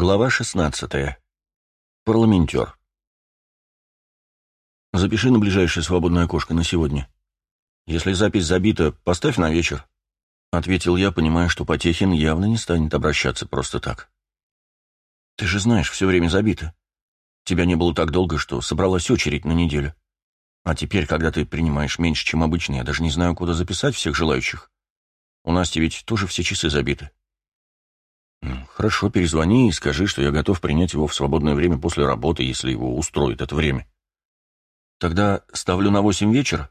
Глава 16. Парламентер. Запиши на ближайшее свободное окошко на сегодня. Если запись забита, поставь на вечер. Ответил я, понимая, что Потехин явно не станет обращаться просто так. Ты же знаешь, все время забито. Тебя не было так долго, что собралась очередь на неделю. А теперь, когда ты принимаешь меньше, чем обычно, я даже не знаю, куда записать всех желающих. У Насти ведь тоже все часы забиты. «Хорошо, перезвони и скажи, что я готов принять его в свободное время после работы, если его устроит это время». «Тогда ставлю на восемь вечера?»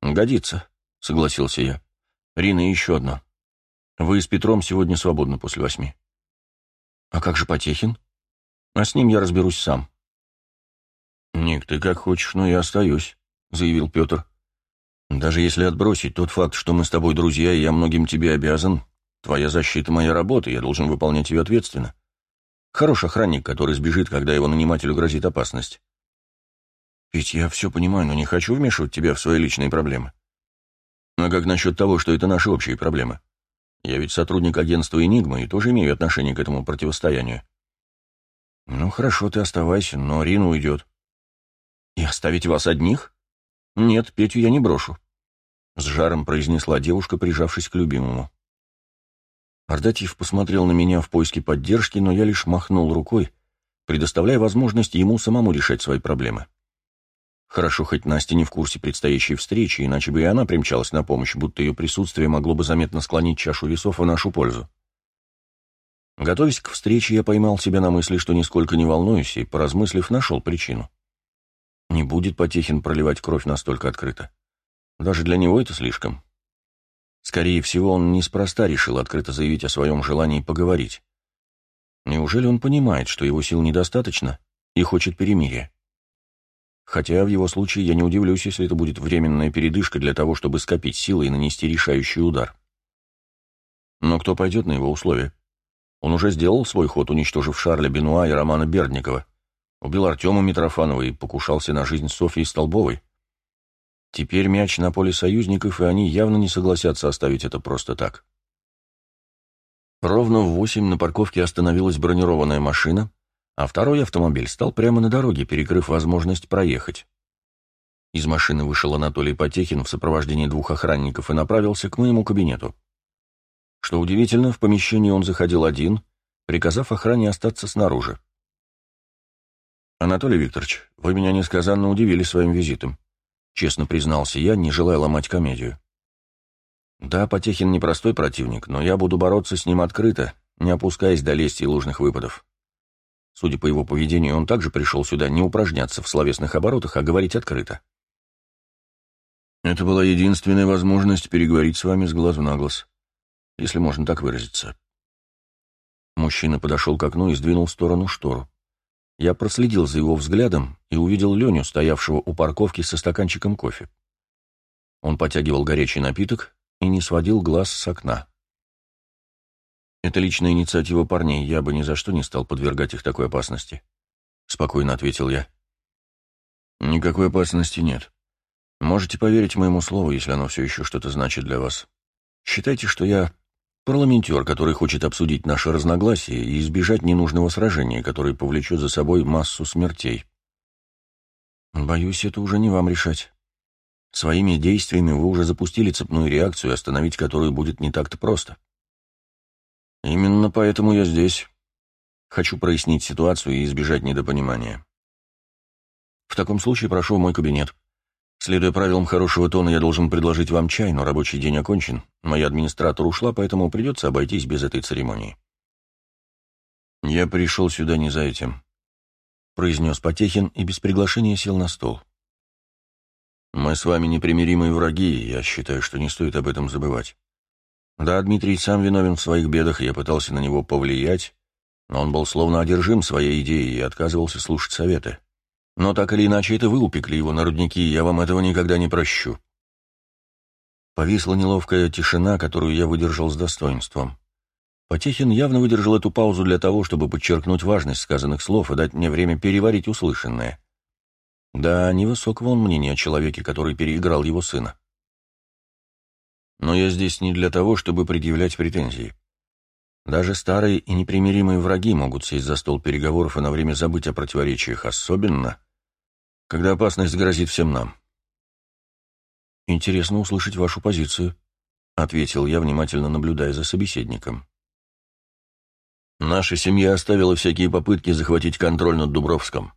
«Годится», — согласился я. «Рина, еще одно. Вы с Петром сегодня свободны после восьми». «А как же Потехин?» «А с ним я разберусь сам». «Ник, ты как хочешь, но я остаюсь», — заявил Петр. «Даже если отбросить тот факт, что мы с тобой друзья, и я многим тебе обязан, Твоя защита — моя работа, я должен выполнять ее ответственно. Хороший охранник, который сбежит, когда его нанимателю грозит опасность. Ведь я все понимаю, но не хочу вмешивать тебя в свои личные проблемы. А как насчет того, что это наши общие проблемы? Я ведь сотрудник агентства «Энигма» и тоже имею отношение к этому противостоянию. Ну, хорошо, ты оставайся, но Рина уйдет. И оставить вас одних? Нет, Петю я не брошу. С жаром произнесла девушка, прижавшись к любимому. Ардатьев посмотрел на меня в поиске поддержки, но я лишь махнул рукой, предоставляя возможность ему самому решать свои проблемы. Хорошо, хоть Настя не в курсе предстоящей встречи, иначе бы и она примчалась на помощь, будто ее присутствие могло бы заметно склонить чашу весов в нашу пользу. Готовясь к встрече, я поймал себя на мысли, что нисколько не волнуюсь, и, поразмыслив, нашел причину. Не будет Потехин проливать кровь настолько открыто. Даже для него это слишком. Скорее всего, он неспроста решил открыто заявить о своем желании поговорить. Неужели он понимает, что его сил недостаточно и хочет перемирия? Хотя в его случае я не удивлюсь, если это будет временная передышка для того, чтобы скопить силы и нанести решающий удар. Но кто пойдет на его условия? Он уже сделал свой ход, уничтожив Шарля Бенуа и Романа Бердникова, убил Артема Митрофанова и покушался на жизнь Софьи Столбовой. Теперь мяч на поле союзников, и они явно не согласятся оставить это просто так. Ровно в восемь на парковке остановилась бронированная машина, а второй автомобиль стал прямо на дороге, перекрыв возможность проехать. Из машины вышел Анатолий Потехин в сопровождении двух охранников и направился к моему кабинету. Что удивительно, в помещении он заходил один, приказав охране остаться снаружи. «Анатолий Викторович, вы меня несказанно удивили своим визитом», — честно признался я, не желая ломать комедию. «Да, Потехин непростой противник, но я буду бороться с ним открыто, не опускаясь до лести и ложных выпадов. Судя по его поведению, он также пришел сюда не упражняться в словесных оборотах, а говорить открыто. Это была единственная возможность переговорить с вами с глазу на глаз, если можно так выразиться. Мужчина подошел к окну и сдвинул в сторону штору. Я проследил за его взглядом и увидел Леню, стоявшего у парковки со стаканчиком кофе. Он потягивал горячий напиток и не сводил глаз с окна. «Это личная инициатива парней, я бы ни за что не стал подвергать их такой опасности», — спокойно ответил я. «Никакой опасности нет. Можете поверить моему слову, если оно все еще что-то значит для вас. Считайте, что я Парламентер, который хочет обсудить наши разногласия и избежать ненужного сражения, которое повлечет за собой массу смертей. Боюсь, это уже не вам решать. Своими действиями вы уже запустили цепную реакцию, остановить которую будет не так-то просто. Именно поэтому я здесь. Хочу прояснить ситуацию и избежать недопонимания. В таком случае прошу в мой кабинет. Следуя правилам хорошего тона, я должен предложить вам чай, но рабочий день окончен. Моя администратор ушла, поэтому придется обойтись без этой церемонии. «Я пришел сюда не за этим», — произнес Потехин и без приглашения сел на стол. «Мы с вами непримиримые враги, и я считаю, что не стоит об этом забывать. Да, Дмитрий сам виновен в своих бедах, и я пытался на него повлиять, но он был словно одержим своей идеей и отказывался слушать советы. Но так или иначе, это вы упекли его на рудники, и я вам этого никогда не прощу. Повисла неловкая тишина, которую я выдержал с достоинством. Потехин явно выдержал эту паузу для того, чтобы подчеркнуть важность сказанных слов и дать мне время переварить услышанное. Да, невысокого он мнения о человеке, который переиграл его сына. Но я здесь не для того, чтобы предъявлять претензии. Даже старые и непримиримые враги могут сесть за стол переговоров и на время забыть о противоречиях, особенно, когда опасность грозит всем нам. «Интересно услышать вашу позицию», — ответил я, внимательно наблюдая за собеседником. Наша семья оставила всякие попытки захватить контроль над Дубровском.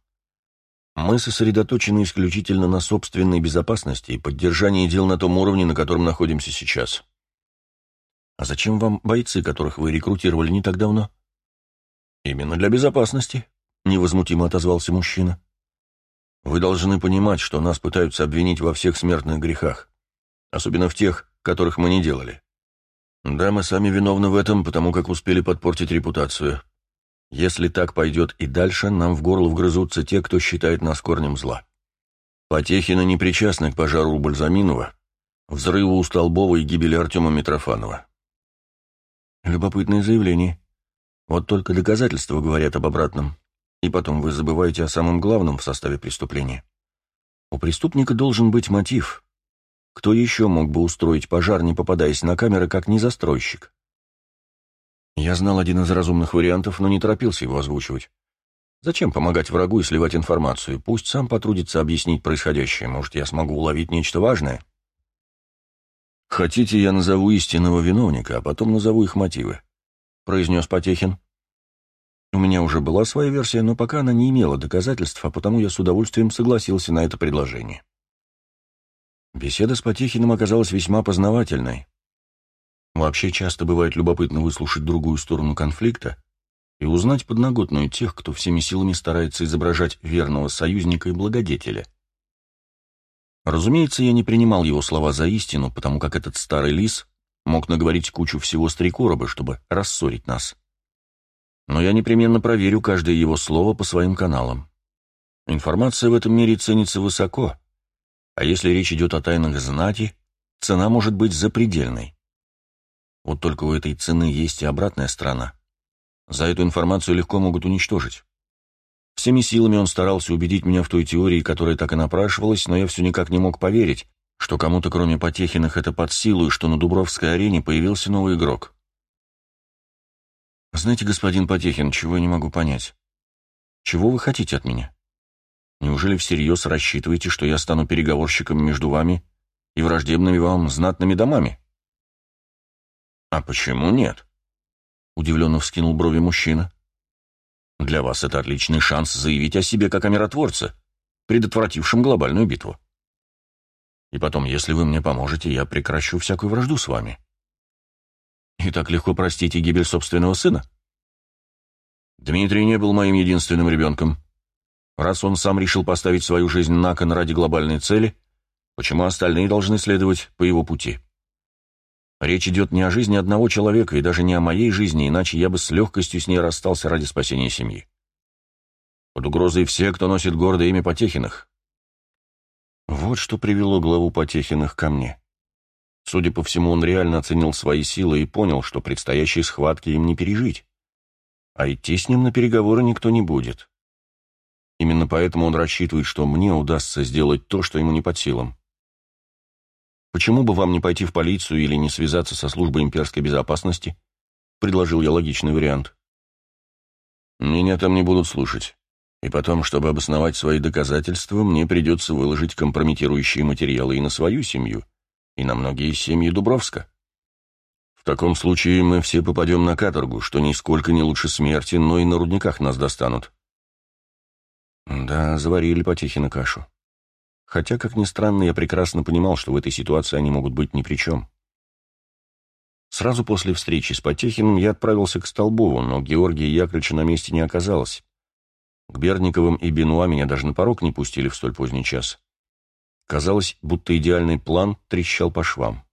Мы сосредоточены исключительно на собственной безопасности и поддержании дел на том уровне, на котором находимся сейчас. А зачем вам бойцы, которых вы рекрутировали не так давно? Именно для безопасности, невозмутимо отозвался мужчина. Вы должны понимать, что нас пытаются обвинить во всех смертных грехах, особенно в тех, которых мы не делали. Да, мы сами виновны в этом, потому как успели подпортить репутацию. Если так пойдет и дальше, нам в горло вгрызутся те, кто считает нас корнем зла. Потехина не причастны к пожару Бальзаминова, взрыву у Столбова и гибели Артема Митрофанова. Любопытное заявление. Вот только доказательства говорят об обратном. И потом вы забываете о самом главном в составе преступления. У преступника должен быть мотив. Кто еще мог бы устроить пожар, не попадаясь на камеры, как не застройщик? Я знал один из разумных вариантов, но не торопился его озвучивать. Зачем помогать врагу и сливать информацию? Пусть сам потрудится объяснить происходящее. Может, я смогу уловить нечто важное? «Хотите, я назову истинного виновника, а потом назову их мотивы», — произнес Потехин. У меня уже была своя версия, но пока она не имела доказательств, а потому я с удовольствием согласился на это предложение. Беседа с Потехиным оказалась весьма познавательной. Вообще часто бывает любопытно выслушать другую сторону конфликта и узнать подноготную тех, кто всеми силами старается изображать верного союзника и благодетеля. Разумеется, я не принимал его слова за истину, потому как этот старый лис мог наговорить кучу всего с три короба, чтобы рассорить нас. Но я непременно проверю каждое его слово по своим каналам. Информация в этом мире ценится высоко, а если речь идет о тайнах знати, цена может быть запредельной. Вот только у этой цены есть и обратная сторона. За эту информацию легко могут уничтожить. Всеми силами он старался убедить меня в той теории, которая так и напрашивалась, но я все никак не мог поверить, что кому-то кроме Потехиных это под силу и что на Дубровской арене появился новый игрок. Знаете, господин Потехин, чего я не могу понять? Чего вы хотите от меня? Неужели всерьез рассчитываете, что я стану переговорщиком между вами и враждебными вам знатными домами? А почему нет? Удивленно вскинул брови мужчина. Для вас это отличный шанс заявить о себе как о миротворце, предотвратившем глобальную битву. И потом, если вы мне поможете, я прекращу всякую вражду с вами. И так легко простите гибель собственного сына? Дмитрий не был моим единственным ребенком. Раз он сам решил поставить свою жизнь на кон ради глобальной цели, почему остальные должны следовать по его пути? Речь идет не о жизни одного человека и даже не о моей жизни, иначе я бы с легкостью с ней расстался ради спасения семьи. Под угрозой все, кто носит гордое имя Потехиных. Вот что привело главу Потехиных ко мне. Судя по всему, он реально оценил свои силы и понял, что предстоящие схватки им не пережить. А идти с ним на переговоры никто не будет. Именно поэтому он рассчитывает, что мне удастся сделать то, что ему не под силам. Почему бы вам не пойти в полицию или не связаться со службой имперской безопасности? Предложил я логичный вариант. Меня там не будут слушать. И потом, чтобы обосновать свои доказательства, мне придется выложить компрометирующие материалы и на свою семью, и на многие семьи Дубровска. В таком случае мы все попадем на каторгу, что нисколько не лучше смерти, но и на рудниках нас достанут. Да, заварили Потехина кашу. Хотя, как ни странно, я прекрасно понимал, что в этой ситуации они могут быть ни при чем. Сразу после встречи с Потехиным я отправился к Столбову, но Георгия Яковлевича на месте не оказалось. К Берниковым и Бенуа меня даже на порог не пустили в столь поздний час. Казалось, будто идеальный план трещал по швам.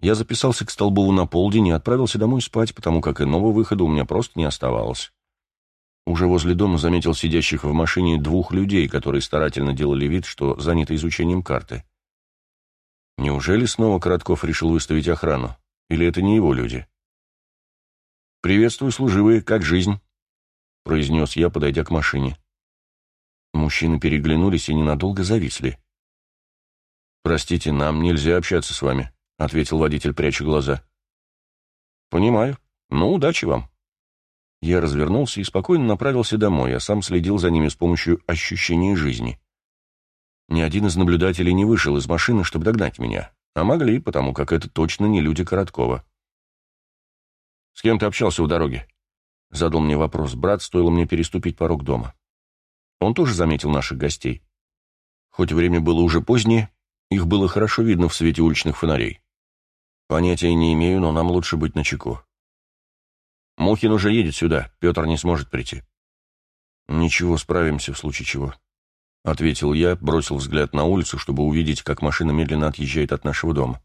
Я записался к Столбову на полдень и отправился домой спать, потому как иного выхода у меня просто не оставалось. Уже возле дома заметил сидящих в машине двух людей, которые старательно делали вид, что заняты изучением карты. Неужели снова Коротков решил выставить охрану? Или это не его люди? «Приветствую, служивые, как жизнь?» — произнес я, подойдя к машине. Мужчины переглянулись и ненадолго зависли. «Простите, нам нельзя общаться с вами», — ответил водитель, пряча глаза. «Понимаю», Ну, удачи вам. Я развернулся и спокойно направился домой, а сам следил за ними с помощью ощущения жизни. Ни один из наблюдателей не вышел из машины, чтобы догнать меня, а могли, потому как это точно не люди Короткова. «С кем ты общался у дороги?» — задал мне вопрос брат, стоило мне переступить порог дома. Он тоже заметил наших гостей. Хоть время было уже позднее, их было хорошо видно в свете уличных фонарей. Понятия не имею, но нам лучше быть начеку. Мухин уже едет сюда, Петр не сможет прийти. Ничего, справимся в случае чего. — ответил я, бросил взгляд на улицу, чтобы увидеть, как машина медленно отъезжает от нашего дома.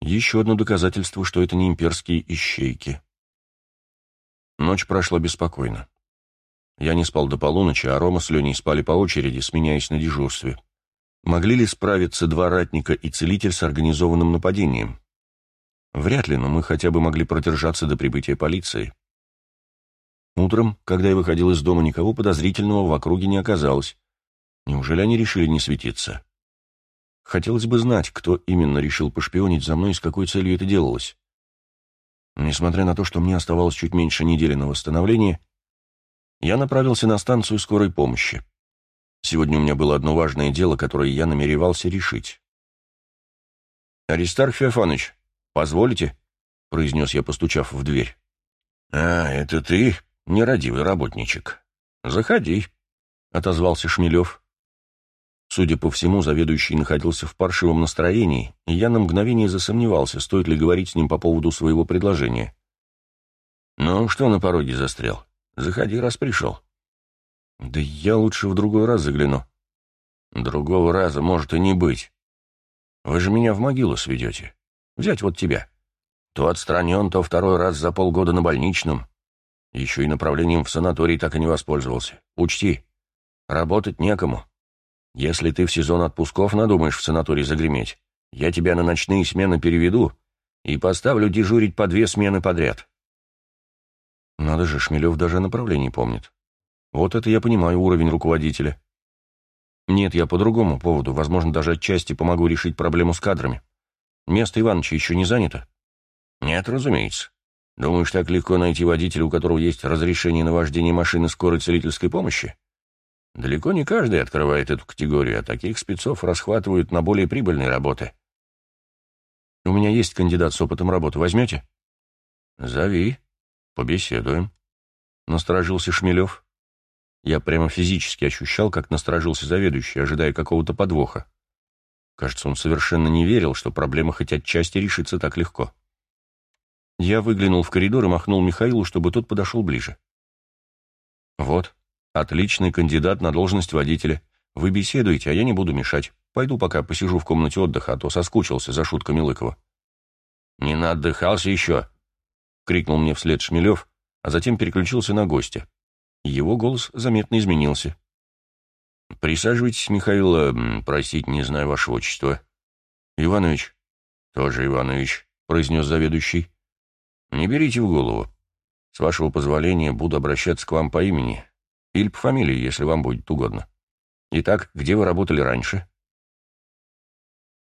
Еще одно доказательство, что это не имперские ищейки. Ночь прошла беспокойно. Я не спал до полуночи, а Рома с Леней спали по очереди, сменяясь на дежурстве. Могли ли справиться два ратника и целитель с организованным нападением? Вряд ли, но мы хотя бы могли продержаться до прибытия полиции. Утром, когда я выходил из дома, никого подозрительного в округе не оказалось. Неужели они решили не светиться? Хотелось бы знать, кто именно решил пошпионить за мной и с какой целью это делалось. Несмотря на то, что мне оставалось чуть меньше недели на восстановление, я направился на станцию скорой помощи. Сегодня у меня было одно важное дело, которое я намеревался решить. «Аристарх Феофанович, позволите?» — произнес я, постучав в дверь. «А, это ты, нерадивый работничек. Заходи», — отозвался Шмелев. Судя по всему, заведующий находился в паршивом настроении, и я на мгновение засомневался, стоит ли говорить с ним по поводу своего предложения. «Ну, что на пороге застрял? Заходи, раз пришел». «Да я лучше в другой раз загляну». «Другого раза может и не быть. Вы же меня в могилу сведете. Взять вот тебя. То отстранен, то второй раз за полгода на больничном. Еще и направлением в санаторий так и не воспользовался. Учти, работать некому». Если ты в сезон отпусков надумаешь в санаторий загреметь, я тебя на ночные смены переведу и поставлю дежурить по две смены подряд. Надо же, Шмелев даже направление помнит. Вот это я понимаю уровень руководителя. Нет, я по другому поводу, возможно, даже отчасти помогу решить проблему с кадрами. Место Ивановича еще не занято? Нет, разумеется. Думаешь, так легко найти водителя, у которого есть разрешение на вождение машины скорой целительской помощи? Далеко не каждый открывает эту категорию, а таких спецов расхватывают на более прибыльные работы. У меня есть кандидат с опытом работы. Возьмете? Зови. Побеседуем. Насторожился Шмелев. Я прямо физически ощущал, как насторожился заведующий, ожидая какого-то подвоха. Кажется, он совершенно не верил, что проблема хоть отчасти решится так легко. Я выглянул в коридор и махнул Михаилу, чтобы тот подошел ближе. «Вот, Отличный кандидат на должность водителя. Вы беседуете, а я не буду мешать. Пойду пока посижу в комнате отдыха, а то соскучился за шутками Лыкова. «Не наотдыхался еще!» — крикнул мне вслед Шмелев, а затем переключился на гостя. Его голос заметно изменился. «Присаживайтесь, Михаил, просить не знаю вашего отчества». «Иванович». «Тоже Иванович», — произнес заведующий. «Не берите в голову. С вашего позволения буду обращаться к вам по имени. Или по фамилии, если вам будет угодно. Итак, где вы работали раньше?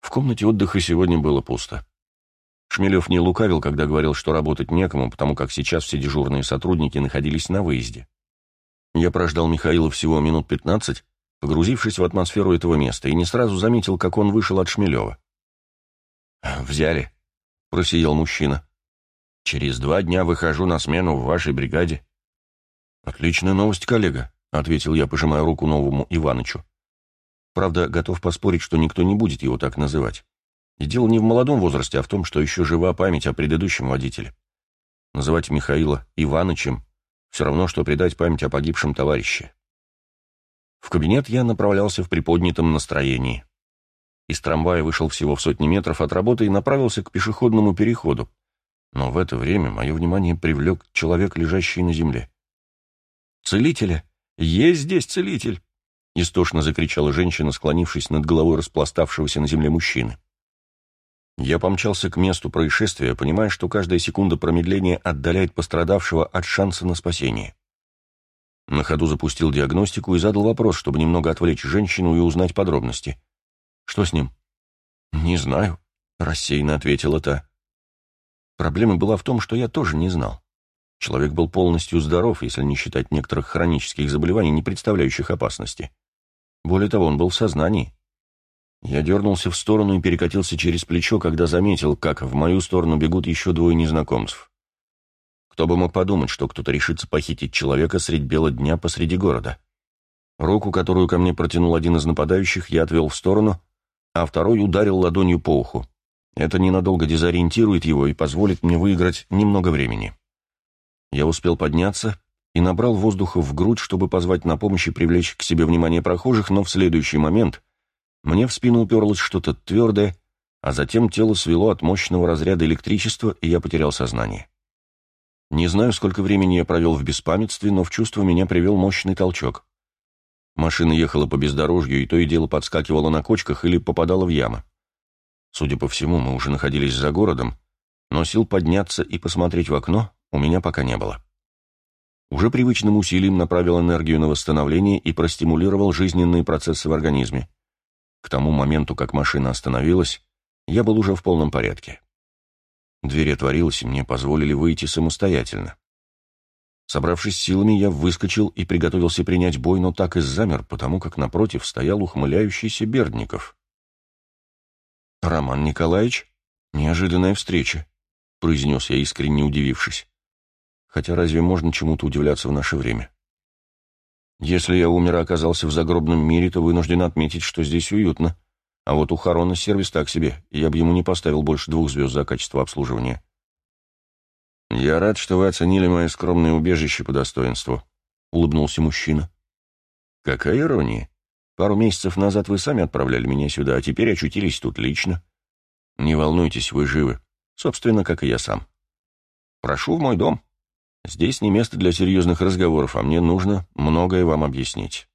В комнате отдыха сегодня было пусто. Шмелев не лукавил, когда говорил, что работать некому, потому как сейчас все дежурные сотрудники находились на выезде. Я прождал Михаила всего минут пятнадцать, погрузившись в атмосферу этого места, и не сразу заметил, как он вышел от Шмелева. «Взяли», — просиял мужчина. «Через два дня выхожу на смену в вашей бригаде. «Отличная новость, коллега», — ответил я, пожимая руку новому Иванычу. Правда, готов поспорить, что никто не будет его так называть. И дело не в молодом возрасте, а в том, что еще жива память о предыдущем водителе. Называть Михаила Иванычем все равно, что предать память о погибшем товарище. В кабинет я направлялся в приподнятом настроении. Из трамвая вышел всего в сотни метров от работы и направился к пешеходному переходу. Но в это время мое внимание привлек человек, лежащий на земле. «Целителя! Есть здесь целитель!» — истошно закричала женщина, склонившись над головой распластавшегося на земле мужчины. Я помчался к месту происшествия, понимая, что каждая секунда промедления отдаляет пострадавшего от шанса на спасение. На ходу запустил диагностику и задал вопрос, чтобы немного отвлечь женщину и узнать подробности. «Что с ним?» «Не знаю», — рассеянно ответила та. Проблема была в том, что я тоже не знал. Человек был полностью здоров, если не считать некоторых хронических заболеваний, не представляющих опасности. Более того, он был в сознании. Я дернулся в сторону и перекатился через плечо, когда заметил, как в мою сторону бегут еще двое незнакомцев. Кто бы мог подумать, что кто-то решится похитить человека средь бела дня посреди города. Руку, которую ко мне протянул один из нападающих, я отвел в сторону, а второй ударил ладонью по уху. Это ненадолго дезориентирует его и позволит мне выиграть немного времени. Я успел подняться и набрал воздуха в грудь, чтобы позвать на помощь и привлечь к себе внимание прохожих, но в следующий момент мне в спину уперлось что-то твердое, а затем тело свело от мощного разряда электричества, и я потерял сознание. Не знаю, сколько времени я провел в беспамятстве, но в чувство меня привел мощный толчок. Машина ехала по бездорожью, и то и дело подскакивала на кочках или попадала в ямы. Судя по всему, мы уже находились за городом, но сил подняться и посмотреть в окно у меня пока не было. Уже привычным усилием направил энергию на восстановление и простимулировал жизненные процессы в организме. К тому моменту, как машина остановилась, я был уже в полном порядке. Дверь отворилась, и мне позволили выйти самостоятельно. Собравшись силами, я выскочил и приготовился принять бой, но так и замер, потому как напротив стоял ухмыляющийся Бердников. «Роман Николаевич, неожиданная встреча», — произнес я, искренне удивившись. «Хотя разве можно чему-то удивляться в наше время? Если я умер и оказался в загробном мире, то вынужден отметить, что здесь уютно. А вот у Харона сервис так себе, я бы ему не поставил больше двух звезд за качество обслуживания». «Я рад, что вы оценили мое скромное убежище по достоинству», — улыбнулся мужчина. «Какая ирония. Пару месяцев назад вы сами отправляли меня сюда, а теперь очутились тут лично. Не волнуйтесь, вы живы. Собственно, как и я сам. Прошу в мой дом. Здесь не место для серьезных разговоров, а мне нужно многое вам объяснить».